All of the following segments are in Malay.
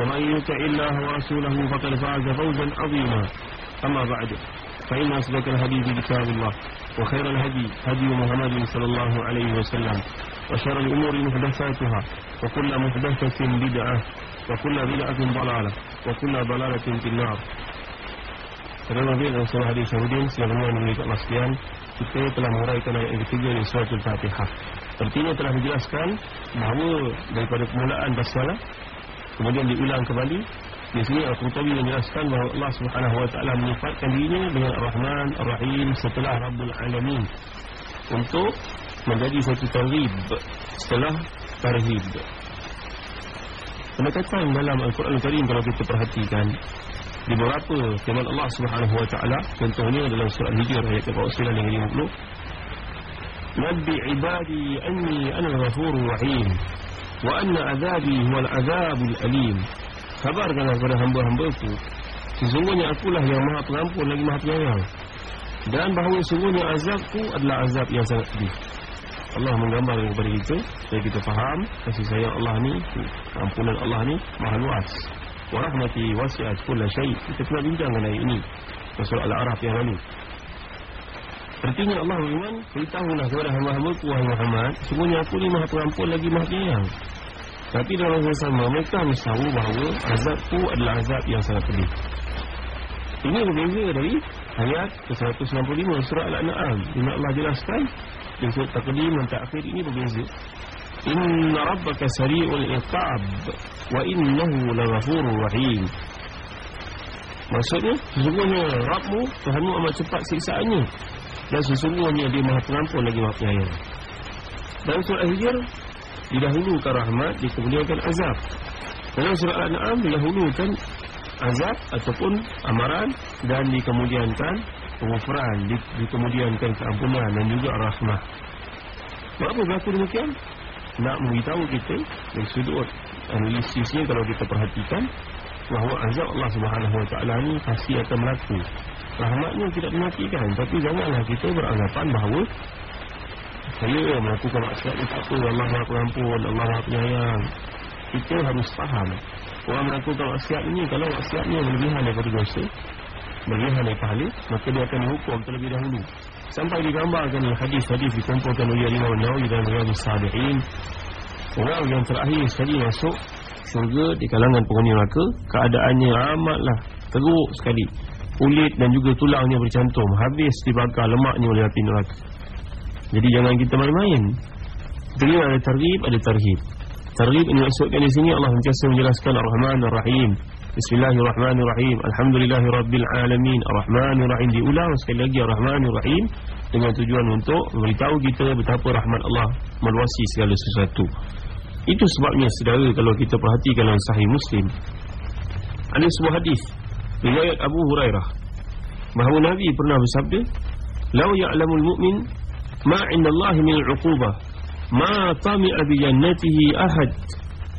ومن يطع الله ورسوله فقد فاز فوزا عظيما أما بعد فإن أصدق الحديث كتاب الله وخير الهدي هدي محمد صلى الله عليه وسلم وشر الأمور محدثاتها وكل محدثة بدعة وكل بدعة ضلالة وكل ضلالة في النار Saudara Nabi dan Saudara Hadis Syahudin Selamat mengucapkan Allah Kita telah menguraikan ayat yang ketiga di surat Al-Fatihah Sepertinya telah dijelaskan Bahawa daripada permulaan basmalah Kemudian diulang kembali. Di sini Al-Qurtabi menjelaskan bahawa Allah Subhanahu Wa Taala menyifatkan dirinya dengan Ar-Rahman Ar-Rahim setelah Rabbul Alamin. Untuk menjadi satu tarhib Setelah tarhib Pendekatan dalam Al-Quran Al-Karim kalau kita perhatikan di beberapa firman Allah Subhanahu wa taala contohnya dalam surah Hijr ayat 49 dan 50 Nabi ibadi anni ana al-ghafurur rahim wa anna azabi huwal azabul alim Kabarkanlah kepada hamba-hambaku sesungguhnya akulah yang Maha Pengampun lagi Maha Penyayang. Dan bahawa sesungguhnya azabku adalah azab yang sangat pedih. Allah menggambarkan kepada kita supaya kita faham kasih sayang Allah ni ampunan Allah ni maha luas. Wa rahmati wasi'at kulla syai. Kita pernah bincang mengenai ini. Surah al-a'raf yang lalu. Artinya Allah berfirman beritahulah kepada hamba-hamba wahai Muhammad semuanya aku ni maha pengampun lagi maha penyayang tapi dalam masa sama. Mereka mesti tahu bahawa azabku adalah azab yang sangat pedih. Ini berbeza dari ayat ke-195 surah al-an'am. Mana Allah jelaskan di surah taqdim dan ta'khir ini berbeza. Inna rabbaka sari'ul iqab Wa innahu laghafurur rahim. Maksudnya Sesungguhnya Rabbmu Tuhanmu amat cepat siksaannya. Dan sesungguhnya dia maha pengampun lagi maha penyayang. Dalam surah Al-Hijr Didahulukan rahmat Dikemudiankan azab Dalam surah Al-An'am Didahulukan azab Ataupun amaran Dan dikemudiankan Pengufuran Dikemudiankan keampunan Dan juga rahmat Kenapa berlaku demikian? nak memberitahu kita dari sudut analisisnya kalau kita perhatikan bahawa azab Allah Subhanahu Wa Taala ni pasti akan berlaku. Rahmatnya tidak dimatikan tapi janganlah kita beranggapan bahawa saya melakukan maksiat itu apa. Allah Maha Pengampun, Allah Maha Penyayang. Kita harus faham. Orang melakukan maksiat ini kalau maksiatnya berlebihan daripada dosa berlebihan daripada pahala maka dia akan dihukum terlebih dahulu. Sampai digambarkan hadis-hadis dikumpulkan oleh Imam Nawawi dan Riyadhus Salihin. Orang yang terakhir sekali masuk syurga di kalangan penghuni neraka keadaannya amatlah teruk sekali. Kulit dan juga tulangnya bercantum. Habis dibakar lemaknya oleh api neraka jadi jangan kita main-main. Terima ada tarhib ada tarhib. Tarhib ini maksudkan di sini Allah sentiasa menjelaskan Ar-Rahman Ar-Rahim Bismillahirrahmanirrahim Alhamdulillahirrabbilalamin Ar-Rahmanirrahim Diulang sekali lagi Ar-Rahmanirrahim Dengan tujuan untuk memberitahu kita Betapa rahmat Allah meluasi segala sesuatu. Itu sebabnya saudara Kalau kita perhatikan dalam sahih muslim Ada sebuah hadis Riwayat Abu Hurairah. Bahawa Nabi pernah bersabda Lau ya'lamul mu'min Ma indallahi min uqubah Ma tami'a bi jannatihi ahad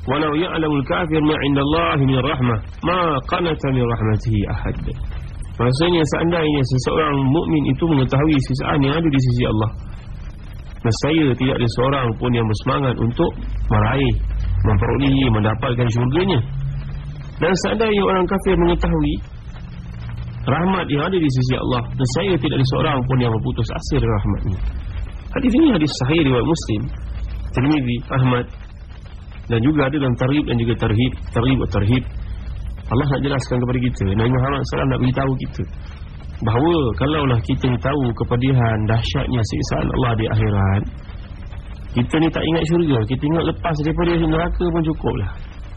Walau ya'lamul kafir ma 'inda Allah min rahmah ma qanata min rahmatihi ahad. Maksudnya seandainya seseorang mukmin itu mengetahui sisaan yang ada di sisi Allah. Nescaya tidak ada seorang pun yang bersemangat untuk meraih, memperolehi, mendapatkan syurganya. Dan seandainya orang kafir mengetahui rahmat yang ada di sisi Allah, nescaya tidak ada seorang pun yang berputus dari rahmatnya. Hadis ini hadis sahih riwayat Muslim, Tirmizi, Ahmad dan juga ada dalam tarhib dan juga tarhib tarhib atau tarhib. Allah nak jelaskan kepada kita Nabi Muhammad SAW nak beritahu kita Bahawa kalaulah kita tahu kepedihan Dahsyatnya siksaan Allah di akhirat Kita ni tak ingat syurga. Kita ingat lepas daripada neraka pun cukup lah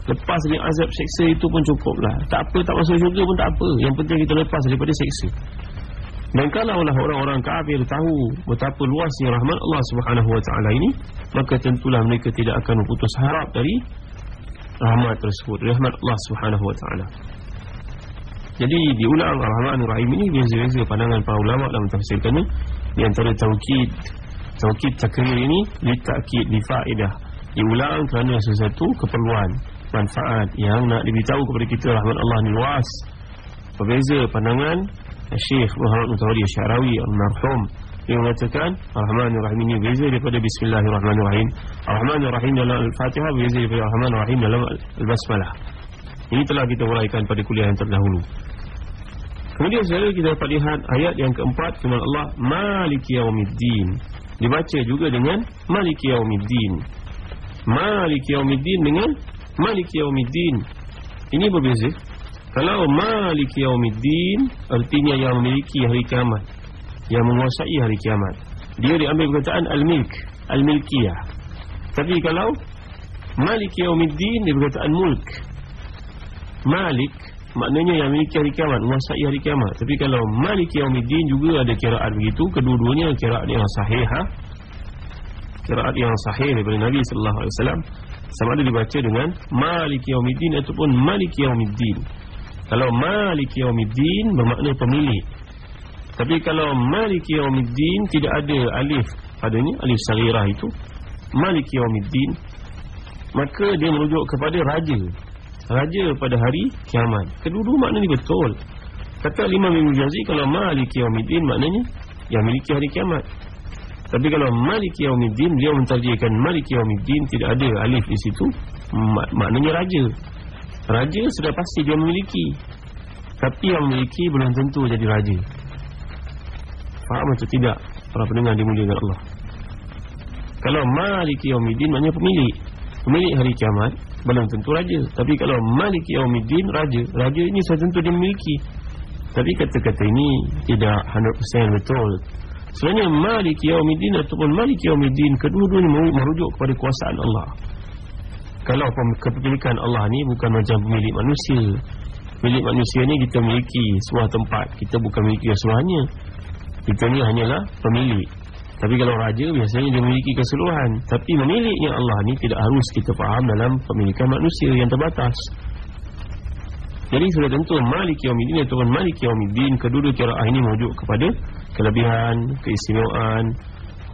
Lepas dari azab seksa itu pun cukup lah Tak apa tak masuk syurga pun tak apa. Yang penting kita lepas daripada seksa dan kalaulah orang-orang kafir tahu betapa luasnya rahmat Allah Subhanahu wa taala ini, maka tentulah mereka tidak akan putus harap dari rahmat tersebut, rahmat Allah Subhanahu wa taala. Jadi diulang Ar-Rahman Ar-Rahim ini beza-beza pandangan para ulama dalam tafsirkannya. Di antara taukid taukid takrir ini ditakkid di faedah diulang kerana sesuatu keperluan manfaat yang nak diberitahu kepada kita rahmat Allah ni luas. Berbeza pandangan Syekh Muhammad Mutawadi Syarawi Al-Marhum. Dia mengatakan Ar-Rahman Ar-Rahim ini beza daripada Bismillahirrahmanirrahim. Ar-Rahman Ar-Rahim dalam Al-Fatihah Beza daripada Ar-Rahman Ar-Rahim dalam Al-Basmalah. Ini telah kita uraikan pada kuliah yang terdahulu. Kemudian saya kita dapat lihat ayat yang keempat firman Allah Maliki Yawmiddin Dibaca juga dengan Maliki Yawmiddin Maliki Yawmiddin dengan Maliki Yawmiddin Ini berbeza kalau Malik Yaumiddin artinya yang memiliki hari kiamat, yang menguasai hari kiamat. Dia diambil perkataan al-milk, al-milkiyah. Tapi kalau Malik Yaumiddin dia perkataan mulk. Malik maknanya yang memiliki hari kiamat, menguasai hari kiamat. Tapi kalau Malik Yaumiddin juga ada kiraan begitu, kedua-duanya kiraan yang sahih ha? Kiraan yang sahih daripada Nabi sallallahu alaihi wasallam sama ada dibaca dengan Malik Yaumiddin ataupun Malik Yaumiddin. Kalau Malik Yawmiddin bermakna pemilik Tapi kalau Malik Yawmiddin tidak ada alif padanya Alif Sarirah itu Malik Yawmiddin Maka dia merujuk kepada Raja. Raja pada hari kiamat. Kedua-dua makna ini betul. Kata Imam Ibn Jazi Kalau Malik Yawmiddin maknanya Yang miliki hari kiamat. Tapi kalau Malik Yawmiddin Beliau mentarjikan Malik Yawmiddin Tidak ada alif di situ mak Maknanya raja Raja sudah pasti dia memiliki. Tapi yang memiliki belum tentu jadi raja. Faham atau tidak? Para pendengar dimuliakan Allah. Kalau maliki yaumidin maknanya pemilik. Pemilik hari kiamat Belum tentu raja. Tapi kalau maliki yaumidin raja. Raja ini sudah tentu dia memiliki. Tapi kata-kata ini Tidak 100% betul. Sebenarnya maliki yaumidin Ataupun maliki yaumidin Kedua-duanya merujuk kepada kuasaan Allah kalau kepemilikan Allah ni bukan macam pemilik manusia. Milik manusia ni kita miliki sebuah tempat. Kita bukan miliki keseluruhannya. Kita ni hanyalah pemilik. Tapi kalau raja biasanya dia memiliki keseluruhan. Tapi memiliknya Allah ni tidak harus kita faham dalam pemilikan manusia yang terbatas. Jadi sudah tentu Malik Yawmiddin atau Malik Yawmiddin Kedua-dua kira'ah ini merujuk kepada Kelebihan, keistimewaan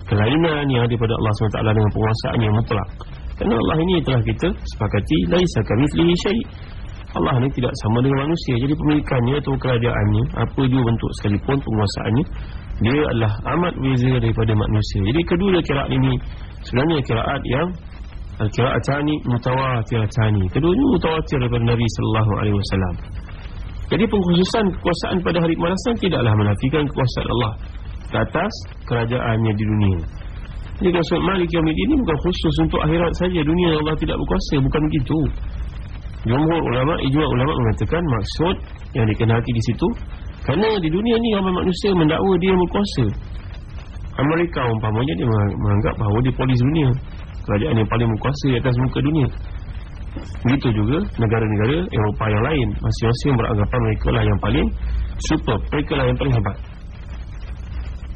Kelainan yang ada pada Allah SWT dengan penguasaan yang mutlak kerana Allah ini telah kita sepakati laisa kamitslihi syai. Allah ini tidak sama dengan manusia. Jadi pemilikannya atau kerajaannya, apa juga bentuk sekalipun penguasaannya, dia adalah amat berbeza daripada manusia. Jadi kedua kiraat ini sebenarnya kiraat yang al-kiraat tani mutawatir tani. Keduanya mutawatir daripada Nabi sallallahu alaihi wasallam. Jadi pengkhususan kekuasaan pada hari kemarasan tidaklah menafikan kekuasaan Allah ke atas kerajaannya di dunia. Jadi maksud Malik yang ini bukan khusus untuk akhirat saja. Dunia Allah tidak berkuasa Bukan begitu. Jumhur ulama, ijma ulama mengatakan Maksud yang dikenali di situ Kerana di dunia ni ramai manusia mendakwa dia berkuasa. Amerika umpamanya dia menganggap bahawa dia polis dunia. Kerajaan yang paling berkuasa di atas muka dunia. Begitu juga negara-negara Eropah yang lain. Masing-masing beranggapan mereka lah yang paling super Mereka lah yang paling hebat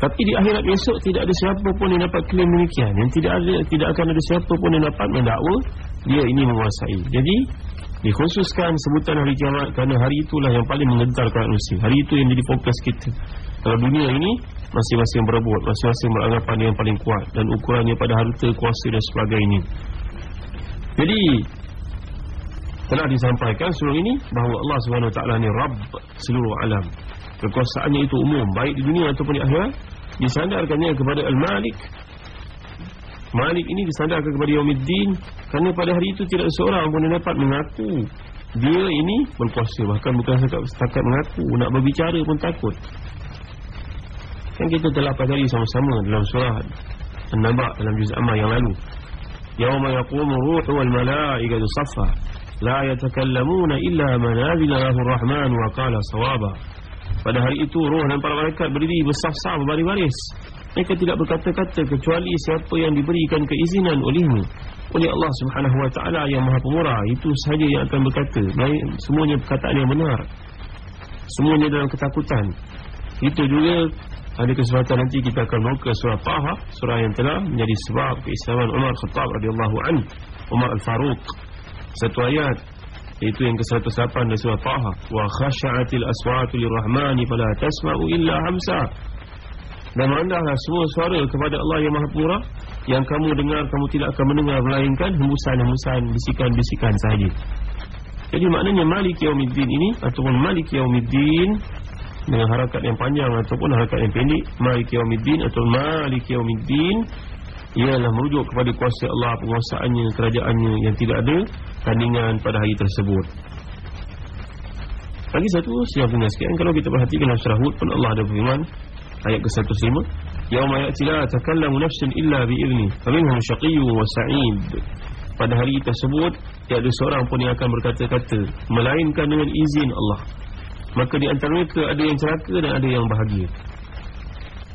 tapi di akhirat besok tidak ada siapa pun yang dapat klaim demikian. Yang tidak ada tidak akan ada siapa pun yang dapat mendakwa dia ini menguasai. Jadi dikhususkan sebutan hari kiamat kerana hari itulah yang paling menggentarkan manusia. Hari itu yang jadi fokus kita. Kalau dunia ini masing-masing berebut, masing-masing beranggapan yang paling kuat dan ukurannya pada harta, kuasa dan sebagainya. Jadi telah disampaikan sebelum ini bahawa Allah Subhanahu Wa Taala ni Rabb seluruh alam. Kekuasaannya itu umum baik di dunia ataupun di akhirat disandarkannya kepada Al-Malik. Malik ini disandarkan kepada Yawmiddin kerana pada hari itu tidak seorang pun yang dapat mengaku dia ini berkuasa bahkan bukan setakat mengaku nak berbicara pun takut. Kan kita telah pelajari sama-sama dalam surah An-Naba dalam juz Ammah yang lalu. Yawma yaqumu ruhu wal malaikatu saffa la yatakallamuna illa man adina lahu rahman wa qala sawaba pada hari itu roh dan para malaikat berdiri bersaf-saf berbaris-baris. Mereka tidak berkata-kata kecuali siapa yang diberikan keizinan olehmu oleh Allah Subhanahu wa taala yang Maha Pemurah itu sahaja yang akan berkata. Baik semuanya perkataan yang benar. Semuanya dalam ketakutan. Itu juga ada kesempatan nanti kita akan muka surah Taha surah yang telah menjadi sebab keislaman Umar Khattab radhiyallahu anhu. Umar Al-Faruq. Satu ayat itu yang ke-108 dari surah Taha. Wa khasha'atil aswatu lirrahmani fala tasma'u illa hamsa. Dan merendahlah semua suara kepada Allah yang Maha Pemurah yang kamu dengar kamu tidak akan mendengar melainkan hembusan-hembusan bisikan-bisikan sahaja. Jadi maknanya Malik Yaumiddin ini ataupun Malik Yaumiddin dengan harakat yang panjang ataupun harakat yang pendek Malik Yaumiddin atau Malik Yaumiddin ialah merujuk kepada kuasa Allah penguasaannya kerajaannya yang tidak ada tandingan pada hari tersebut. Lagi satu siap punya sekian kalau kita perhatikan dalam surah Hud pun Allah ada firman ayat ke-105 yauma ya'ti la takallamu nafsun illa bi'izni faminhum syaqiyyun wa sa'id. Pada hari tersebut tiada seorang pun yang akan berkata-kata melainkan dengan izin Allah. Maka di antara mereka ada yang celaka dan ada yang bahagia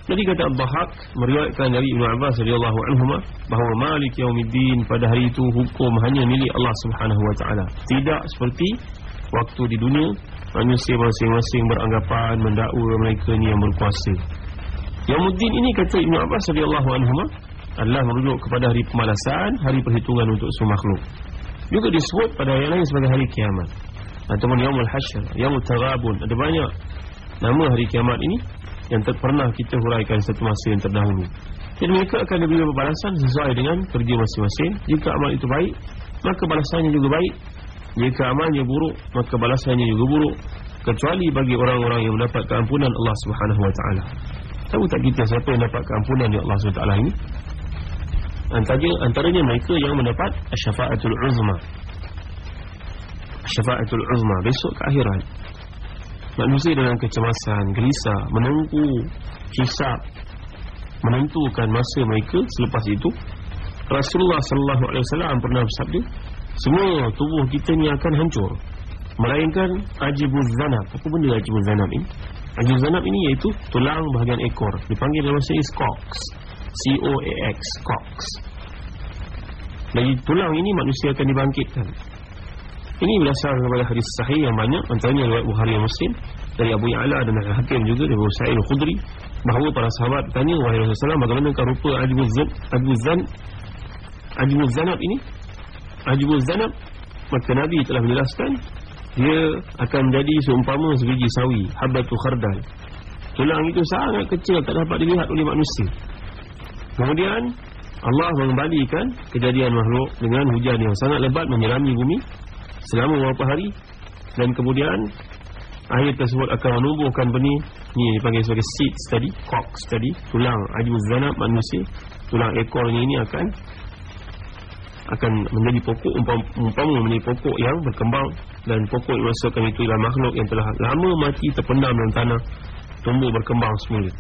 jadi kata Al-Bahaq meriwayatkan dari Ibn Abbas radhiyallahu anhu bahawa Malik Yaumiddin pada hari itu hukum hanya milik Allah Subhanahu wa taala tidak seperti waktu di dunia manusia masing-masing beranggapan mendakwa mereka ni yang berkuasa Yaumuddin ini kata Ibn Abbas radhiyallahu anhu adalah merujuk kepada hari pemalasan, hari perhitungan untuk semua makhluk. Juga disebut pada ayat lain sebagai hari kiamat. Ataupun Yaumul Hasyr, Yaumul Taghabun. Ada banyak nama hari kiamat ini yang tak pernah kita huraikan satu masa yang terdahulu. Jadi mereka akan diberi balasan sesuai dengan kerja masing-masing. Jika amal itu baik, maka balasannya juga baik. Jika amalnya buruk, maka balasannya juga buruk. Kecuali bagi orang-orang yang mendapat keampunan Allah Subhanahu Wa Taala. Tahu tak kita siapa yang dapat keampunan di Allah Subhanahu Wa Taala ini? Antaranya, antaranya mereka yang mendapat syafaatul uzma. Syafaatul uzma besok ke akhirat. Manusia dalam kecemasan, gelisah, menunggu hisab, menentukan masa mereka selepas itu. Rasulullah sallallahu alaihi wasallam pernah bersabda, semua tubuh kita ni akan hancur. Melainkan ajibuz zanab. Apa benda ajibuz zanab ini? Ajibuz zanab ini iaitu tulang bahagian ekor. Dipanggil dalam bahasa Inggeris cox. C-O-A-X Cox Dari tulang ini manusia akan dibangkitkan Ini berdasarkan kepada hadis sahih yang banyak Antaranya riwayat Bukhari yang Muslim Dari Abu Ya'la dan Al-Hakim juga Dari Abu Sa'id Al-Khudri Bahawa para sahabat bertanya Wahai Rasulullah Bagaimana rupa Ajibuz Zan Ajibuz Zan Ajibuz Zanab ini? Ajibuz Zanab Maka Nabi telah menjelaskan Dia akan jadi seumpama sebiji sawi Habbatu khardal. Tulang itu sangat kecil Tak dapat dilihat oleh manusia. Kemudian Allah mengembalikan kejadian makhluk dengan hujan yang sangat lebat menyirami bumi selama beberapa hari. Dan kemudian air tersebut akan menumbuhkan benih. Ni dipanggil sebagai seeds tadi cox tadi tulang ajuz zanab manusia. Tulang ekornya ini akan akan menjadi pokok umpama menjadi pokok yang berkembang. Dan pokok yang masukkan itu ialah makhluk yang telah lama mati terpendam dalam tanah tumbuh berkembang semula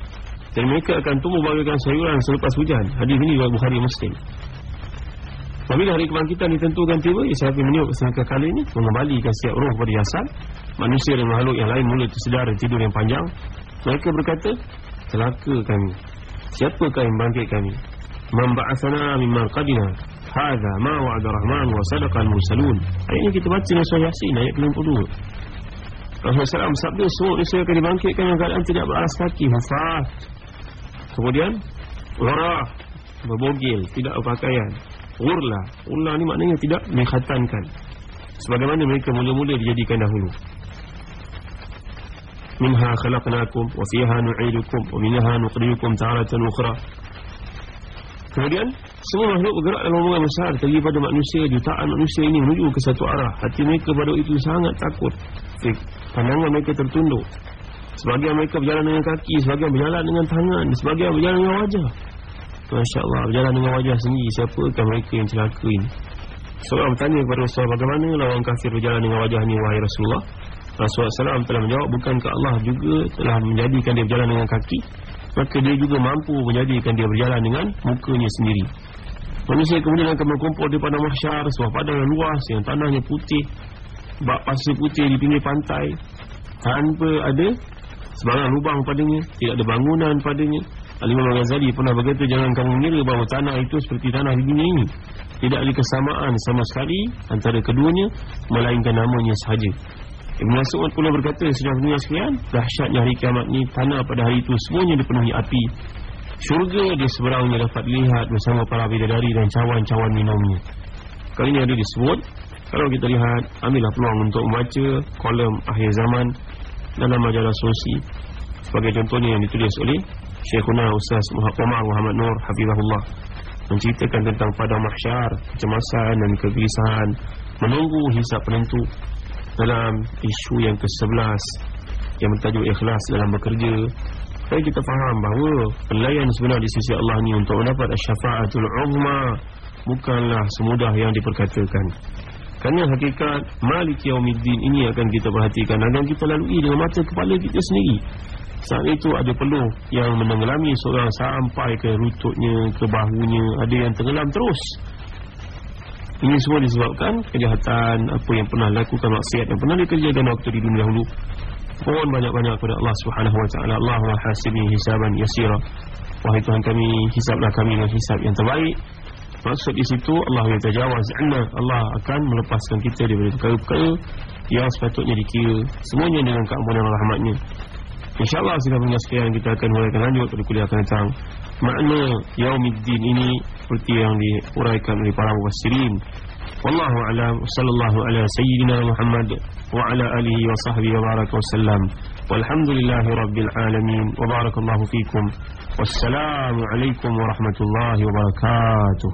dan mereka akan tumbuh bagaikan sayuran selepas hujan. Hadis ini Bukhari Muslim. Apabila hari kebangkitan ditentukan tiba, Israfil meniup sangka kali ini mengembalikan setiap roh pada jasad. Manusia dan makhluk yang lain mula tersedar dan tidur yang panjang. Mereka berkata, celaka kami. Siapakah yang bangkit kami? Memba'athana mimma qadina. Hadha ma wa'ada rahman wa sadaqa al-mursalun. Ayat ini kita baca surah Yasin ayat 52. Rasulullah SAW sabda semua manusia akan dibangkitkan yang keadaan tidak beralas kaki, hafat, Kemudian Warah Berbogil Tidak berpakaian Urla Urla ni maknanya tidak mengkhatankan. Sebagaimana mereka mula-mula dijadikan dahulu. Minha khalaqnakum Wa fiha nu'idukum Wa minha nuqridukum ta'alatan ukhra. Kemudian Semua makhluk bergerak dalam hubungan besar Terlebih pada manusia Jutaan manusia ini menuju ke satu arah. Hati mereka pada itu sangat takut. Pandangan mereka tertunduk. Sebagian mereka berjalan dengan kaki Sebagian berjalan dengan tangan Sebagian berjalan dengan wajah Masya Allah Berjalan dengan wajah sendiri Siapakah mereka yang celaka ini? Seorang bertanya kepada Rasulullah Bagaimana orang kafir berjalan dengan wajah ini Wahai Rasulullah? Rasulullah SAW telah menjawab Bukankah Allah juga telah menjadikan dia berjalan dengan kaki Maka dia juga mampu menjadikan dia berjalan dengan mukanya sendiri. Manusia kemudian akan berkumpul di padang mahsyar Sebuah padang yang luas Yang tanahnya putih Bak pasir putih di pinggir pantai. Tanpa ada Sebarang lubang padanya Tidak ada bangunan padanya Al-Imam Ghazali pernah berkata Jangan kamu mengira bahawa tanah itu seperti tanah di dunia ini. Tidak ada kesamaan sama sekali Antara keduanya Melainkan namanya sahaja. Ibn Mas'ud pula berkata Sudah dunia sekalian Dahsyatnya hari kiamat ni Tanah pada hari itu Semuanya dipenuhi api. Syurga di seberangnya dapat lihat Bersama para bidadari dan cawan-cawan minumnya. Kali ini ada disebut Kalau kita lihat Ambillah peluang untuk membaca Kolom akhir zaman Dalam majalah sosi Sebagai contohnya yang ditulis oleh Syekhuna Ustaz Muhammad Muhammad Nur Hafizahullah menceritakan tentang padang mahsyar, kecemasan dan kegelisahan, menunggu hisap penentu dalam isu yang ke-11 yang bertajuk ikhlas dalam bekerja. Supaya kita faham bahawa pelayan sebenar di sisi Allah ni untuk mendapat syafaatul uzma bukanlah semudah yang diperkatakan. Kerana hakikat Malik Yaumiddin ini akan kita perhatikan dan kita lalui dengan mata kepala kita sendiri. Saat itu ada peluh yang menenggelami seorang sampai ke rututnya, ke bahunya, ada yang tenggelam terus. Ini semua disebabkan kejahatan apa yang pernah lakukan maksiat yang pernah dikerjakan waktu di dunia dahulu. Mohon banyak-banyak kepada Allah Subhanahu wa taala. Allah hasibni hisaban yasira. Wahai Tuhan kami, hisablah kami dengan hisab yang terbaik. Maksud di situ Allah yang tajawaz Allah akan melepaskan kita daripada perkara-perkara yang sepatutnya dikira semuanya dengan keampunan rahmatnya. InsyaAllah sudah punya sekian Kita akan mulakan lanjut pada kuliah akan datang Makna Yaumiddin ini Seperti yang diuraikan oleh para mufassirin. Wallahu alam. Sallallahu ala Sayyidina Muhammad Wa ala alihi wa sahbihi wa baraka wa sallam. Walhamdulillahi rabbil alamin. Wa barakallahu fikum. Wassalamu alaikum warahmatullahi wabarakatuh